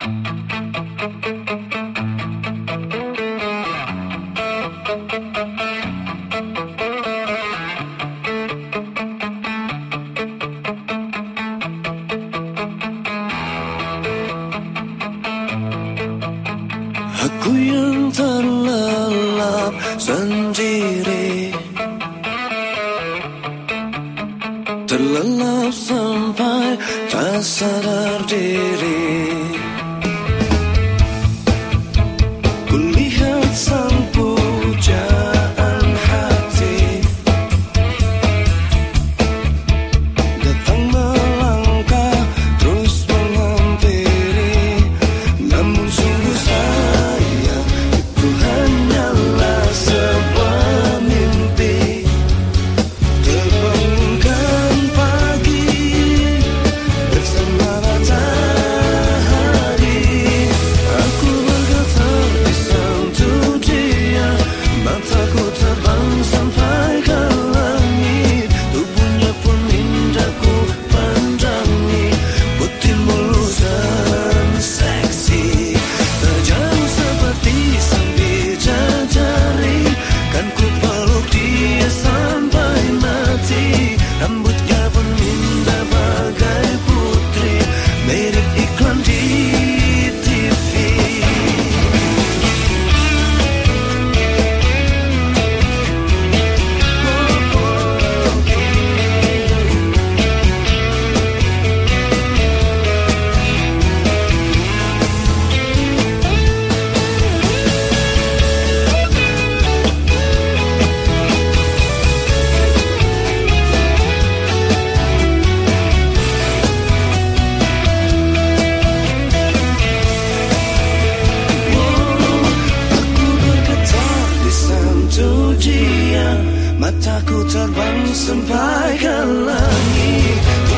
Aku yang terlelap sendiri. Terlelap sampai tak sadar diri. Tujuan dia Mataku terbang sampai ke langit.